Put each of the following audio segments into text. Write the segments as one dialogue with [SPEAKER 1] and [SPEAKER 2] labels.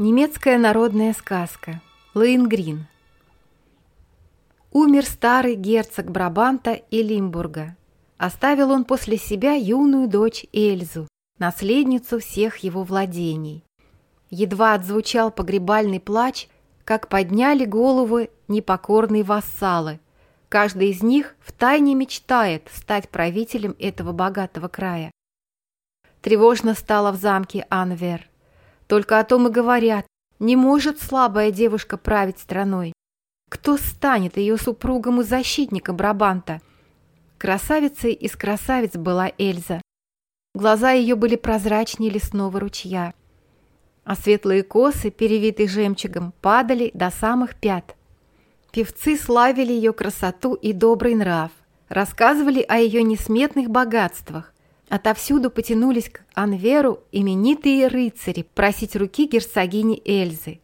[SPEAKER 1] Немецкая народная сказка. Лейнгрин. Умер старый герцог Брабанта и Лимбурга. Оставил он после себя юную дочь Эльзу, наследницу всех его владений. Едва отзвучал погребальный плач, как подняли головы непокорные вассалы. Каждый из них втайне мечтает стать правителем этого богатого края. Тревожно стало в замке Анвер. Только о том и говорят. Не может слабая девушка править страной. Кто станет ее супругом и защитником Брабанта? Красавицей из красавиц была Эльза. Глаза ее были прозрачнее лесного ручья, а светлые косы, перевитые жемчугом, падали до самых пят. Певцы славили ее красоту и добрый нрав, рассказывали о ее несметных богатствах, Отовсюду потянулись к Анверу именитые рыцари просить руки герцогини Эльзы.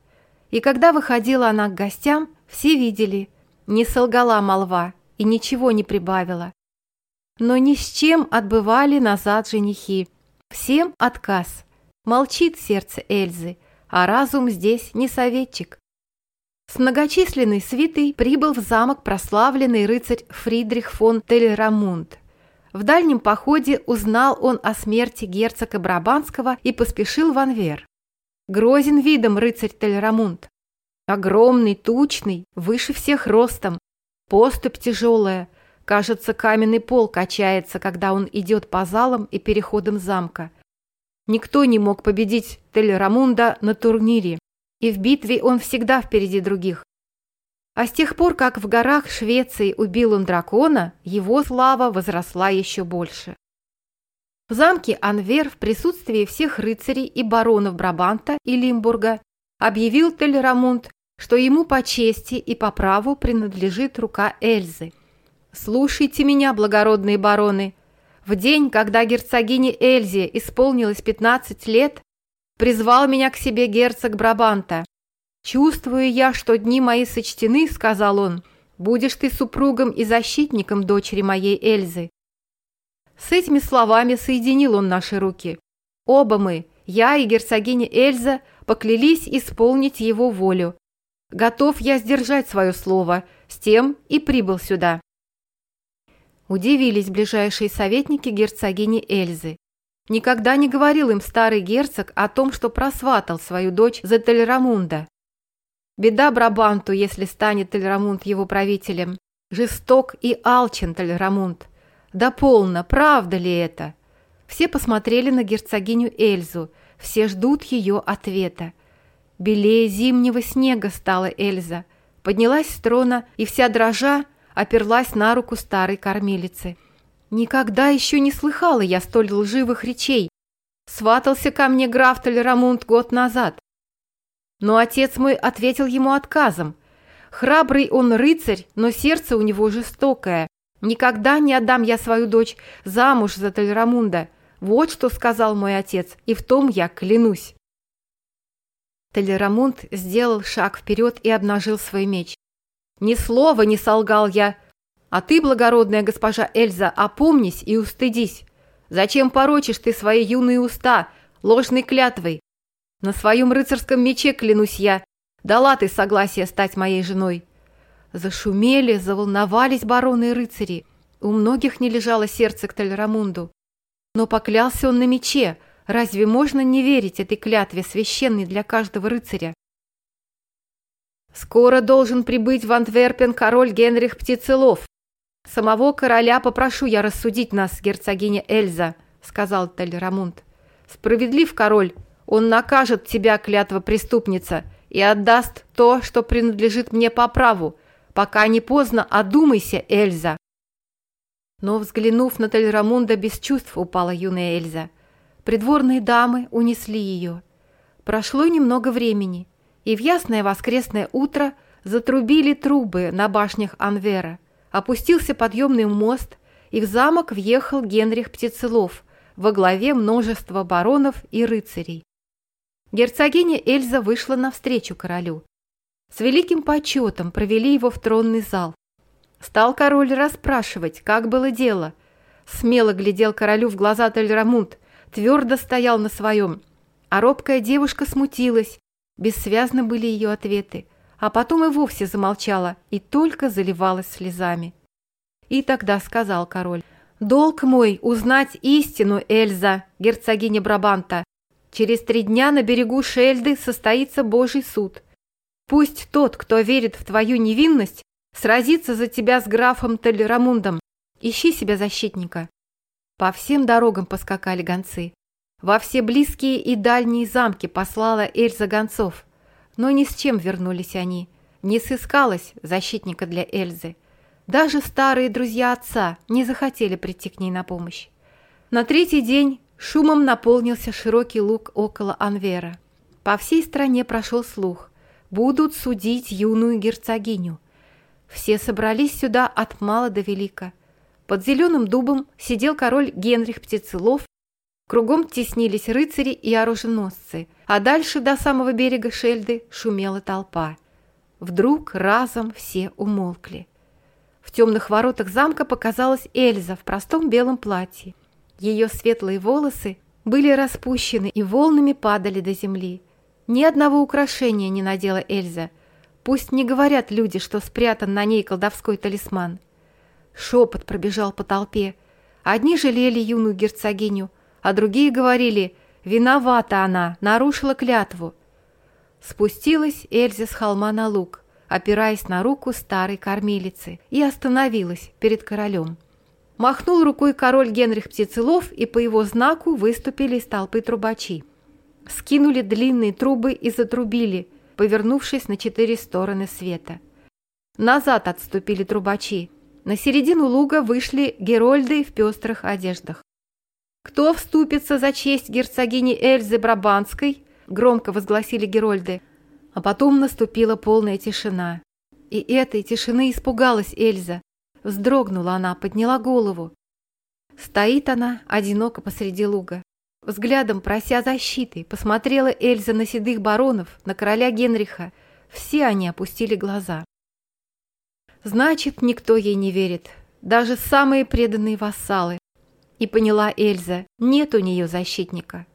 [SPEAKER 1] И когда выходила она к гостям, все видели, не солгала молва и ничего не прибавила. Но ни с чем отбывали назад женихи. Всем отказ. Молчит сердце Эльзы, а разум здесь не советчик. С многочисленной свитой прибыл в замок прославленный рыцарь Фридрих фон Телерамунд – в дальнем походе узнал он о смерти герцога Брабанского и поспешил в Анвер. Грозен видом рыцарь Тельрамунд. Огромный, тучный, выше всех ростом. Поступь тяжелая. Кажется, каменный пол качается, когда он идет по залам и переходам замка. Никто не мог победить Тельрамунда на турнире, и в битве он всегда впереди других. А с тех пор, как в горах Швеции убил он дракона, его слава возросла еще больше. В замке Анвер в присутствии всех рыцарей и баронов Брабанта и Лимбурга объявил Телерамунд, что ему по чести и по праву принадлежит рука Эльзы. «Слушайте меня, благородные бароны! В день, когда герцогине Эльзе исполнилось 15 лет, призвал меня к себе герцог Брабанта, «Чувствую я, что дни мои сочтены», — сказал он, — «будешь ты супругом и защитником дочери моей Эльзы». С этими словами соединил он наши руки. Оба мы, я и герцогиня Эльза, поклялись исполнить его волю. Готов я сдержать свое слово, с тем и прибыл сюда. Удивились ближайшие советники герцогини Эльзы. Никогда не говорил им старый герцог о том, что просватал свою дочь за Тельрамунда. Беда Брабанту, если станет Тельрамунд его правителем. Жесток и алчен Тельрамунд. Да полно, правда ли это? Все посмотрели на герцогиню Эльзу, все ждут ее ответа. Белее зимнего снега стала Эльза. Поднялась с трона и вся дрожа оперлась на руку старой кормилицы. Никогда еще не слыхала я столь лживых речей. Сватался ко мне граф Толерамунд год назад. Но отец мой ответил ему отказом. Храбрый он рыцарь, но сердце у него жестокое. Никогда не отдам я свою дочь замуж за Тельрамунда. Вот что сказал мой отец, и в том я клянусь. Телерамунд сделал шаг вперед и обнажил свой меч. «Ни слова не солгал я. А ты, благородная госпожа Эльза, опомнись и устыдись. Зачем порочишь ты свои юные уста ложной клятвой? На своем рыцарском мече, клянусь я, дала ты согласие стать моей женой. Зашумели, заволновались бароны и рыцари. У многих не лежало сердце к Тальрамунду. Но поклялся он на мече. Разве можно не верить этой клятве, священной для каждого рыцаря? Скоро должен прибыть в Антверпен король Генрих Птицелов. Самого короля попрошу я рассудить нас, герцогиня Эльза, сказал Тальрамунд. Справедлив король, он накажет тебя, клятва преступница, и отдаст то, что принадлежит мне по праву. Пока не поздно, одумайся, Эльза. Но, взглянув на Тельрамунда, без чувств упала юная Эльза. Придворные дамы унесли ее. Прошло немного времени, и в ясное воскресное утро затрубили трубы на башнях Анвера. Опустился подъемный мост, и в замок въехал Генрих Птицелов во главе множества баронов и рыцарей. Герцогиня Эльза вышла навстречу королю. С великим почетом провели его в тронный зал. Стал король расспрашивать, как было дело. Смело глядел королю в глаза Тельрамунд, твердо стоял на своем. А робкая девушка смутилась, Бессвязны были ее ответы, а потом и вовсе замолчала и только заливалась слезами. И тогда сказал король, «Долг мой узнать истину, Эльза, герцогиня Брабанта. Через три дня на берегу Шельды состоится Божий суд. Пусть тот, кто верит в твою невинность, сразится за тебя с графом Телерамундом. Ищи себе защитника». По всем дорогам поскакали гонцы. Во все близкие и дальние замки послала Эльза гонцов. Но ни с чем вернулись они. Не сыскалось защитника для Эльзы. Даже старые друзья отца не захотели прийти к ней на помощь. На третий день шумом наполнился широкий луг около Анвера. По всей стране прошел слух. Будут судить юную герцогиню. Все собрались сюда от мала до велика. Под зеленым дубом сидел король Генрих Птицелов Кругом теснились рыцари и оруженосцы, а дальше до самого берега Шельды шумела толпа. Вдруг разом все умолкли. В темных воротах замка показалась Эльза в простом белом платье. Ее светлые волосы были распущены и волнами падали до земли. Ни одного украшения не надела Эльза. Пусть не говорят люди, что спрятан на ней колдовской талисман. Шепот пробежал по толпе. Одни жалели юную герцогиню, а другие говорили «Виновата она, нарушила клятву». Спустилась Эльза с холма на луг, опираясь на руку старой кормилицы, и остановилась перед королем. Махнул рукой король Генрих Птицелов, и по его знаку выступили из толпы трубачи. Скинули длинные трубы и затрубили, повернувшись на четыре стороны света. Назад отступили трубачи. На середину луга вышли герольды в пестрых одеждах. «Кто вступится за честь герцогини Эльзы Брабанской?» – громко возгласили Герольды. А потом наступила полная тишина. И этой тишины испугалась Эльза. Вздрогнула она, подняла голову. Стоит она одиноко посреди луга. Взглядом, прося защиты, посмотрела Эльза на седых баронов, на короля Генриха. Все они опустили глаза. Значит, никто ей не верит, даже самые преданные вассалы. И поняла Эльза, нет у нее защитника.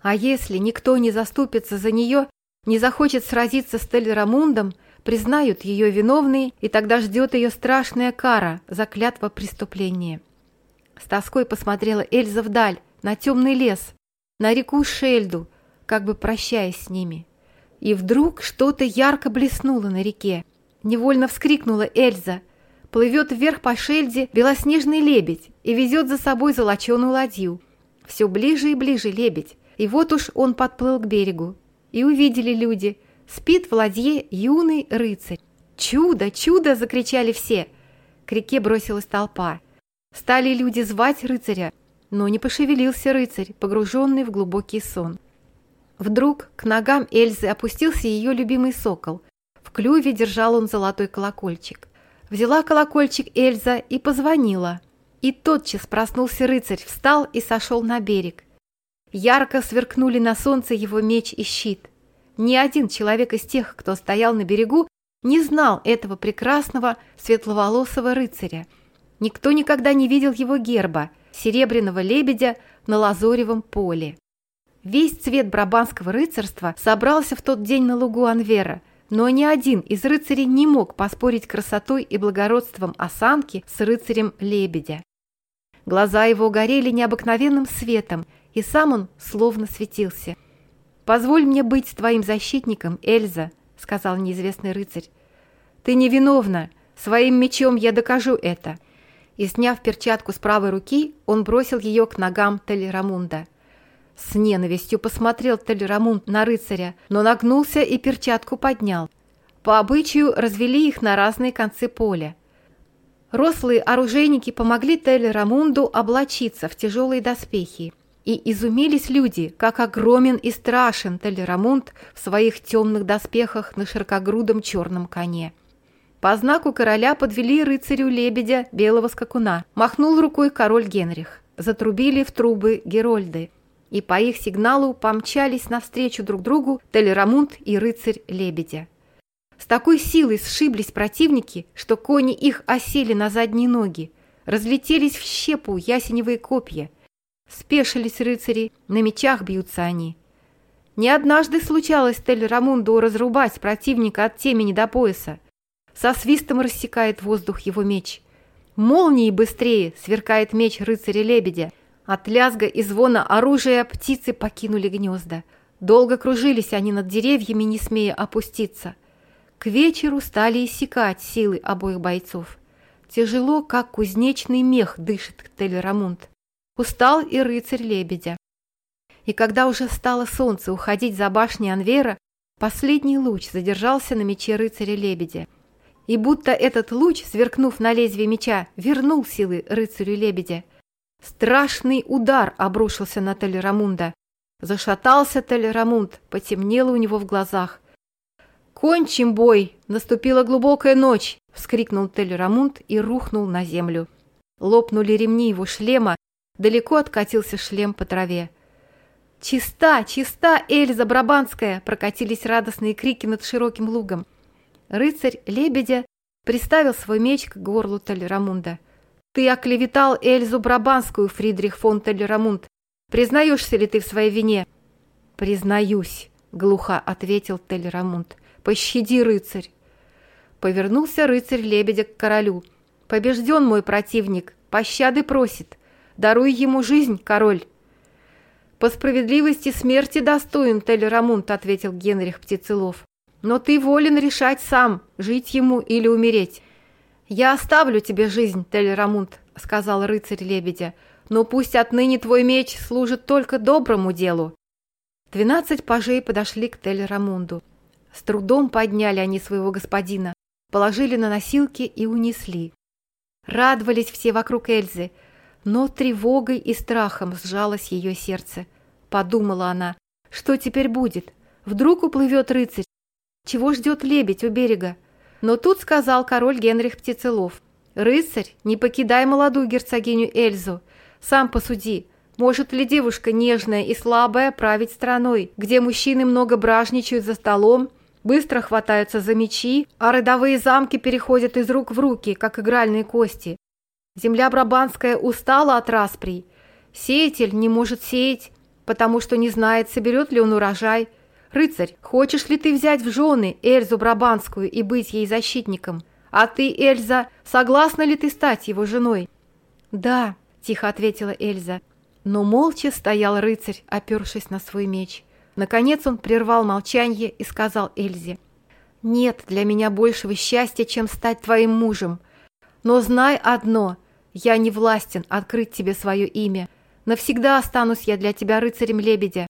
[SPEAKER 1] А если никто не заступится за нее, не захочет сразиться с Тельрамундом, признают ее виновной, и тогда ждет ее страшная кара за клятво преступления. С тоской посмотрела Эльза вдаль, на темный лес, на реку Шельду, как бы прощаясь с ними. И вдруг что-то ярко блеснуло на реке. Невольно вскрикнула Эльза – плывет вверх по шельде белоснежный лебедь и везет за собой золоченую ладью. Все ближе и ближе лебедь, и вот уж он подплыл к берегу. И увидели люди, спит в ладье юный рыцарь. «Чудо, чудо!» – закричали все. К реке бросилась толпа. Стали люди звать рыцаря, но не пошевелился рыцарь, погруженный в глубокий сон. Вдруг к ногам Эльзы опустился ее любимый сокол. В клюве держал он золотой колокольчик. Взяла колокольчик Эльза и позвонила. И тотчас проснулся рыцарь, встал и сошел на берег. Ярко сверкнули на солнце его меч и щит. Ни один человек из тех, кто стоял на берегу, не знал этого прекрасного светловолосого рыцаря. Никто никогда не видел его герба, серебряного лебедя на лазоревом поле. Весь цвет брабанского рыцарства собрался в тот день на лугу Анвера – но ни один из рыцарей не мог поспорить красотой и благородством осанки с рыцарем лебедя. Глаза его горели необыкновенным светом, и сам он словно светился. «Позволь мне быть твоим защитником, Эльза», — сказал неизвестный рыцарь. «Ты невиновна, своим мечом я докажу это». И, сняв перчатку с правой руки, он бросил ее к ногам Телерамунда. С ненавистью посмотрел Тельрамунд на рыцаря, но нагнулся и перчатку поднял. По обычаю развели их на разные концы поля. Рослые оружейники помогли Телерамунду облачиться в тяжелые доспехи. И изумились люди, как огромен и страшен Телерамунд в своих темных доспехах на широкогрудом черном коне. По знаку короля подвели рыцарю лебедя белого скакуна. Махнул рукой король Генрих. Затрубили в трубы герольды и по их сигналу помчались навстречу друг другу Телерамунд и рыцарь Лебедя. С такой силой сшиблись противники, что кони их осели на задние ноги, разлетелись в щепу ясеневые копья. Спешились рыцари, на мечах бьются они. Не однажды случалось Тель Рамунду разрубать противника от темени до пояса. Со свистом рассекает воздух его меч. Молнией быстрее сверкает меч рыцаря-лебедя. От лязга и звона оружия птицы покинули гнезда. Долго кружились они над деревьями, не смея опуститься. К вечеру стали иссякать силы обоих бойцов. Тяжело, как кузнечный мех, дышит Тель-Рамунд. Устал и рыцарь лебедя. И когда уже стало солнце уходить за башней Анвера, последний луч задержался на мече рыцаря-лебедя. И будто этот луч, сверкнув на лезвие меча, вернул силы рыцарю-лебедя. Страшный удар обрушился на Тель-Рамунда. Зашатался Тель-Рамунд, потемнело у него в глазах. «Кончим бой! Наступила глубокая ночь!» — вскрикнул Тель-Рамунд и рухнул на землю. Лопнули ремни его шлема, далеко откатился шлем по траве. «Чиста! Чиста, Эльза Брабанская!» — прокатились радостные крики над широким лугом. Рыцарь Лебедя приставил свой меч к горлу Тель-Рамунда. «Ты оклеветал Эльзу Брабанскую, Фридрих фон Тель-Рамунд. Признаешься ли ты в своей вине?» «Признаюсь», — глухо ответил Тель-Рамунд. «Пощади, рыцарь!» Повернулся рыцарь Лебедя к королю. «Побежден мой противник, пощады просит. Даруй ему жизнь, король!» «По справедливости смерти достоин Тель-Рамунд», — ответил Генрих Птицелов. «Но ты волен решать сам, жить ему или умереть». «Я оставлю тебе жизнь, Тель-Рамунд», — сказал рыцарь Лебедя, «но пусть отныне твой меч служит только доброму делу». Двенадцать пажей подошли к Тель-Рамунду. С трудом подняли они своего господина, положили на носилки и унесли. Радовались все вокруг Эльзы, но тревогой и страхом сжалось ее сердце. Подумала она, что теперь будет? Вдруг уплывет рыцарь? Чего ждет лебедь у берега? Но тут сказал король Генрих Птицелов. «Рыцарь, не покидай молодую герцогиню Эльзу. Сам посуди, может ли девушка нежная и слабая править страной, где мужчины много бражничают за столом, быстро хватаются за мечи, а родовые замки переходят из рук в руки, как игральные кости? Земля Брабанская устала от расприй. Сеятель не может сеять, потому что не знает, соберет ли он урожай. Рыцарь, хочешь ли ты взять в жены Эльзу Брабанскую и быть ей защитником? А ты, Эльза, согласна ли ты стать его женой? Да, тихо ответила Эльза. Но молча стоял рыцарь, опершись на свой меч. Наконец он прервал молчание и сказал Эльзе. «Нет для меня большего счастья, чем стать твоим мужем. Но знай одно, я не властен открыть тебе свое имя. Навсегда останусь я для тебя рыцарем лебедя.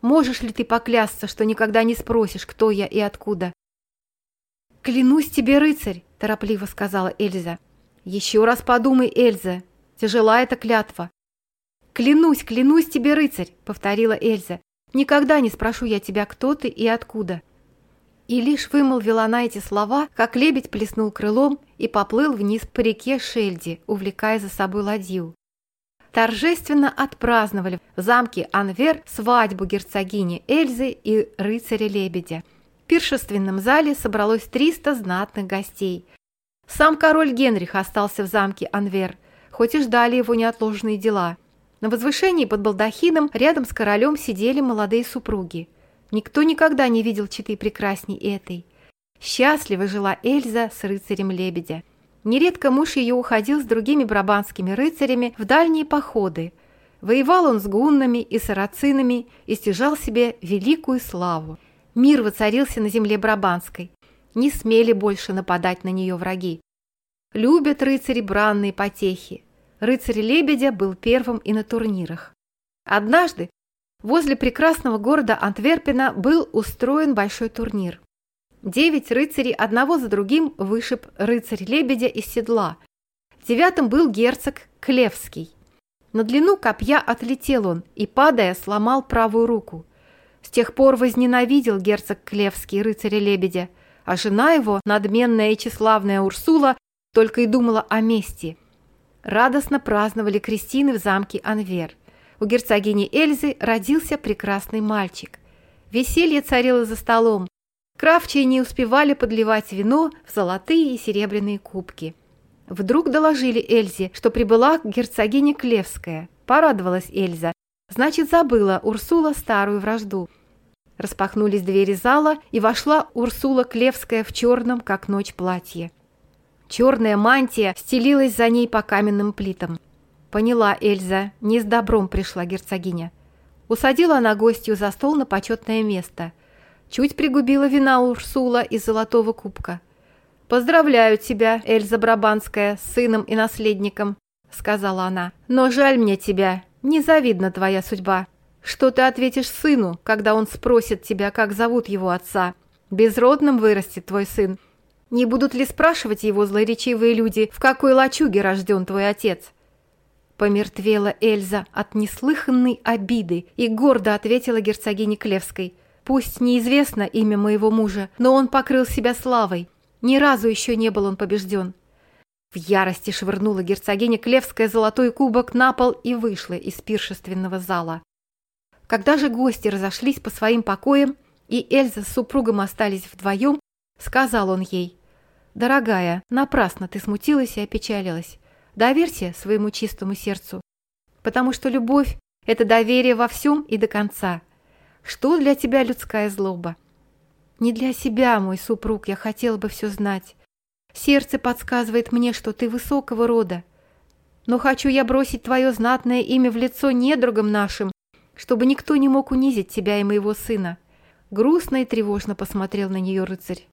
[SPEAKER 1] Можешь ли ты поклясться, что никогда не спросишь, кто я и откуда?» «Клянусь тебе, рыцарь!» – торопливо сказала Эльза. «Еще раз подумай, Эльза, тяжела эта клятва». «Клянусь, клянусь тебе, рыцарь!» – повторила Эльза. «Никогда не спрошу я тебя, кто ты и откуда». И лишь вымолвила она эти слова, как лебедь плеснул крылом и поплыл вниз по реке Шельди, увлекая за собой ладью торжественно отпраздновали в замке Анвер свадьбу герцогини Эльзы и рыцаря-лебедя. В пиршественном зале собралось 300 знатных гостей. Сам король Генрих остался в замке Анвер, хоть и ждали его неотложные дела. На возвышении под балдахином рядом с королем сидели молодые супруги. Никто никогда не видел читы прекрасней этой. Счастливо жила Эльза с рыцарем-лебедя. Нередко муж ее уходил с другими брабанскими рыцарями в дальние походы. Воевал он с гуннами и сарацинами и стяжал себе великую славу. Мир воцарился на земле Брабанской. Не смели больше нападать на нее враги. Любят рыцари бранные потехи. Рыцарь Лебедя был первым и на турнирах. Однажды возле прекрасного города Антверпена был устроен большой турнир. Девять рыцарей одного за другим вышиб рыцарь-лебедя из седла. Девятым был герцог Клевский. На длину копья отлетел он и, падая, сломал правую руку. С тех пор возненавидел герцог Клевский рыцаря-лебедя, а жена его, надменная и тщеславная Урсула, только и думала о мести. Радостно праздновали крестины в замке Анвер. У герцогини Эльзы родился прекрасный мальчик. Веселье царило за столом, Кравчие не успевали подливать вино в золотые и серебряные кубки. Вдруг доложили Эльзе, что прибыла герцогиня Клевская. Порадовалась Эльза. Значит, забыла Урсула старую вражду. Распахнулись двери зала, и вошла Урсула Клевская в черном, как ночь, платье. Черная мантия стелилась за ней по каменным плитам. Поняла Эльза, не с добром пришла герцогиня. Усадила она гостью за стол на почетное место. Чуть пригубила вина Урсула из золотого кубка. «Поздравляю тебя, Эльза Брабанская, с сыном и наследником», — сказала она. «Но жаль мне тебя, незавидна твоя судьба. Что ты ответишь сыну, когда он спросит тебя, как зовут его отца? Безродным вырастет твой сын. Не будут ли спрашивать его злоречивые люди, в какой лачуге рожден твой отец?» Помертвела Эльза от неслыханной обиды и гордо ответила герцогине Клевской. «Пусть неизвестно имя моего мужа, но он покрыл себя славой. Ни разу еще не был он побежден». В ярости швырнула герцогиня Клевская золотой кубок на пол и вышла из пиршественного зала. Когда же гости разошлись по своим покоям, и Эльза с супругом остались вдвоем, сказал он ей, «Дорогая, напрасно ты смутилась и опечалилась. Доверься своему чистому сердцу, потому что любовь – это доверие во всем и до конца. Что для тебя людская злоба? Не для себя, мой супруг, я хотела бы все знать. Сердце подсказывает мне, что ты высокого рода. Но хочу я бросить твое знатное имя в лицо недругам нашим, чтобы никто не мог унизить тебя и моего сына. Грустно и тревожно посмотрел на нее рыцарь.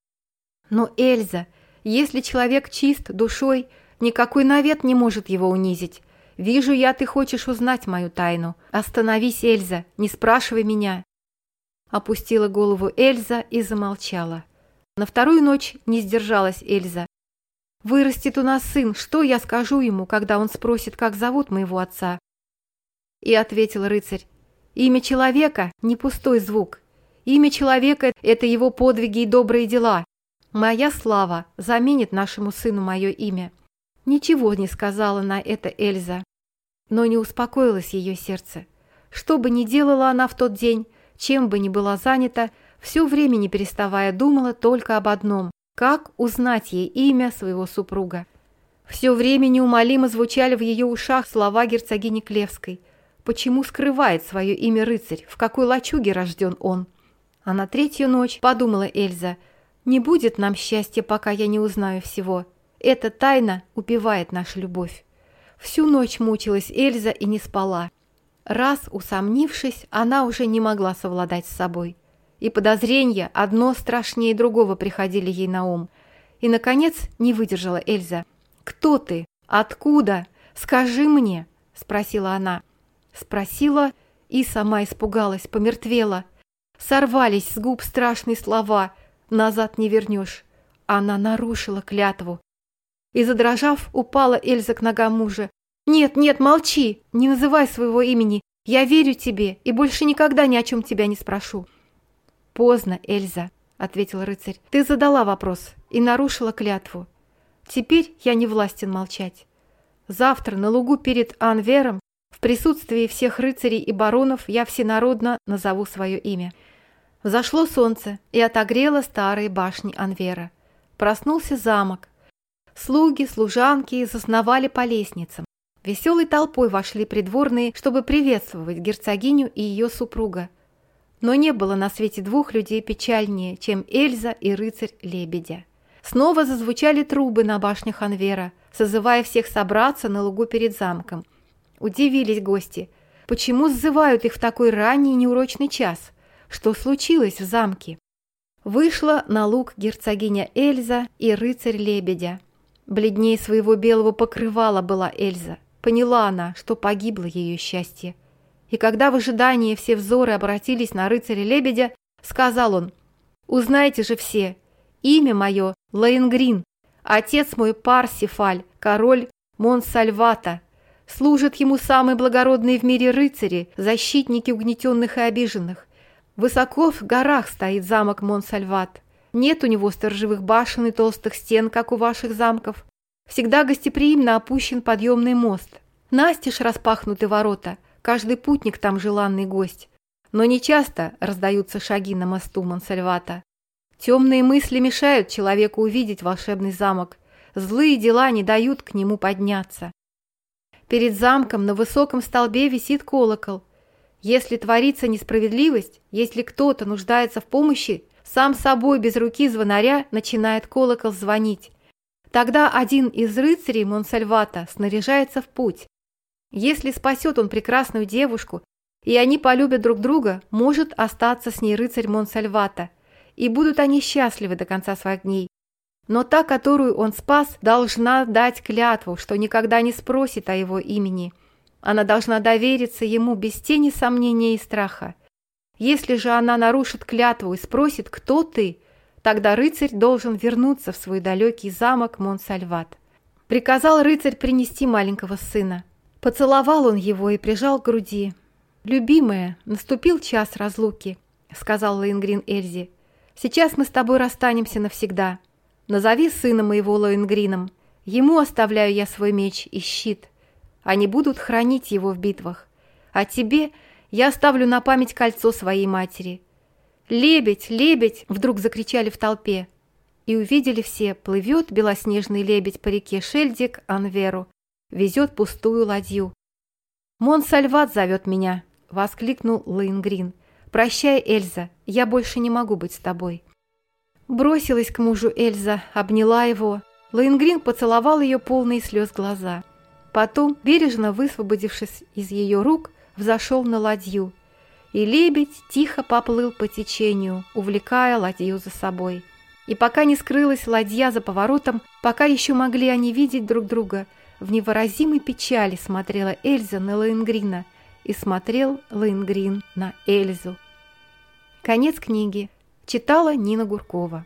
[SPEAKER 1] Но, Эльза, если человек чист душой, никакой навет не может его унизить. Вижу я, ты хочешь узнать мою тайну. Остановись, Эльза, не спрашивай меня. Опустила голову Эльза и замолчала. На вторую ночь не сдержалась Эльза. «Вырастет у нас сын, что я скажу ему, когда он спросит, как зовут моего отца?» И ответил рыцарь, Имя человека – не пустой звук. Имя человека – это его подвиги и добрые дела. Моя слава заменит нашему сыну мое имя. Ничего не сказала на это Эльза. Но не успокоилось ее сердце. Что бы ни делала она в тот день, чем бы ни была занята, все время не переставая думала только об одном – как узнать ей имя своего супруга. Все время неумолимо звучали в ее ушах слова герцогини Клевской – Почему скрывает свое имя рыцарь? В какой лачуге рожден он? А на третью ночь подумала Эльза, не будет нам счастья, пока я не узнаю всего. Эта тайна убивает нашу любовь. Всю ночь мучилась Эльза и не спала. Раз усомнившись, она уже не могла совладать с собой. И подозрения одно страшнее другого приходили ей на ум. И, наконец, не выдержала Эльза. «Кто ты? Откуда? Скажи мне!» – спросила она. Спросила и сама испугалась, помертвела. Сорвались с губ страшные слова «назад не вернешь». Она нарушила клятву. И, задрожав, упала Эльза к ногам мужа. «Нет, нет, молчи! Не называй своего имени! Я верю тебе и больше никогда ни о чем тебя не спрошу!» «Поздно, Эльза», — ответил рыцарь. «Ты задала вопрос и нарушила клятву. Теперь я не властен молчать. Завтра на лугу перед Анвером в присутствии всех рыцарей и баронов я всенародно назову свое имя. Взошло солнце и отогрело старые башни Анвера. Проснулся замок. Слуги, служанки засновали по лестницам. Веселой толпой вошли придворные, чтобы приветствовать герцогиню и ее супруга. Но не было на свете двух людей печальнее, чем Эльза и рыцарь Лебедя. Снова зазвучали трубы на башнях Анвера, созывая всех собраться на лугу перед замком – Удивились гости. Почему сзывают их в такой ранний неурочный час? Что случилось в замке? Вышла на луг герцогиня Эльза и рыцарь Лебедя. Бледнее своего белого покрывала была Эльза. Поняла она, что погибло ее счастье. И когда в ожидании все взоры обратились на рыцаря Лебедя, сказал он, «Узнайте же все, имя мое Лаенгрин, отец мой Парсифаль, король Монсальвата, Служат ему самые благородные в мире рыцари, защитники угнетенных и обиженных. Высоко в горах стоит замок Монсальват. Нет у него сторожевых башен и толстых стен, как у ваших замков. Всегда гостеприимно опущен подъемный мост. Настежь распахнуты ворота, каждый путник там желанный гость. Но нечасто раздаются шаги на мосту Монсальвата. Темные мысли мешают человеку увидеть волшебный замок. Злые дела не дают к нему подняться. Перед замком на высоком столбе висит колокол. Если творится несправедливость, если кто-то нуждается в помощи, сам собой без руки звонаря начинает колокол звонить. Тогда один из рыцарей Монсальвата снаряжается в путь. Если спасет он прекрасную девушку, и они полюбят друг друга, может остаться с ней рыцарь Монсальвата, и будут они счастливы до конца своих дней. Но та, которую он спас, должна дать клятву, что никогда не спросит о его имени. Она должна довериться ему без тени сомнения и страха. Если же она нарушит клятву и спросит, кто ты, тогда рыцарь должен вернуться в свой далекий замок Монсальват. Приказал рыцарь принести маленького сына. Поцеловал он его и прижал к груди. «Любимая, наступил час разлуки», — сказал Лейнгрин Эльзе. «Сейчас мы с тобой расстанемся навсегда. Назови сына моего Лейнгрином. Ему оставляю я свой меч и щит. Они будут хранить его в битвах. А тебе я оставлю на память кольцо своей матери». «Лебедь! Лебедь!» — вдруг закричали в толпе. И увидели все, плывет белоснежный лебедь по реке Шельдик Анверу, везет пустую ладью. «Монсальват зовет меня!» — воскликнул Лейнгрин. «Прощай, Эльза, я больше не могу быть с тобой». Бросилась к мужу Эльза, обняла его. Лейнгрин поцеловал ее полные слез глаза. Потом, бережно высвободившись из ее рук, взошел на ладью. И лебедь тихо поплыл по течению, увлекая ладью за собой. И пока не скрылась ладья за поворотом, пока еще могли они видеть друг друга – в невыразимой печали смотрела Эльза на Лейнгрина и смотрел Лейнгрин на Эльзу. Конец книги. Читала Нина Гуркова.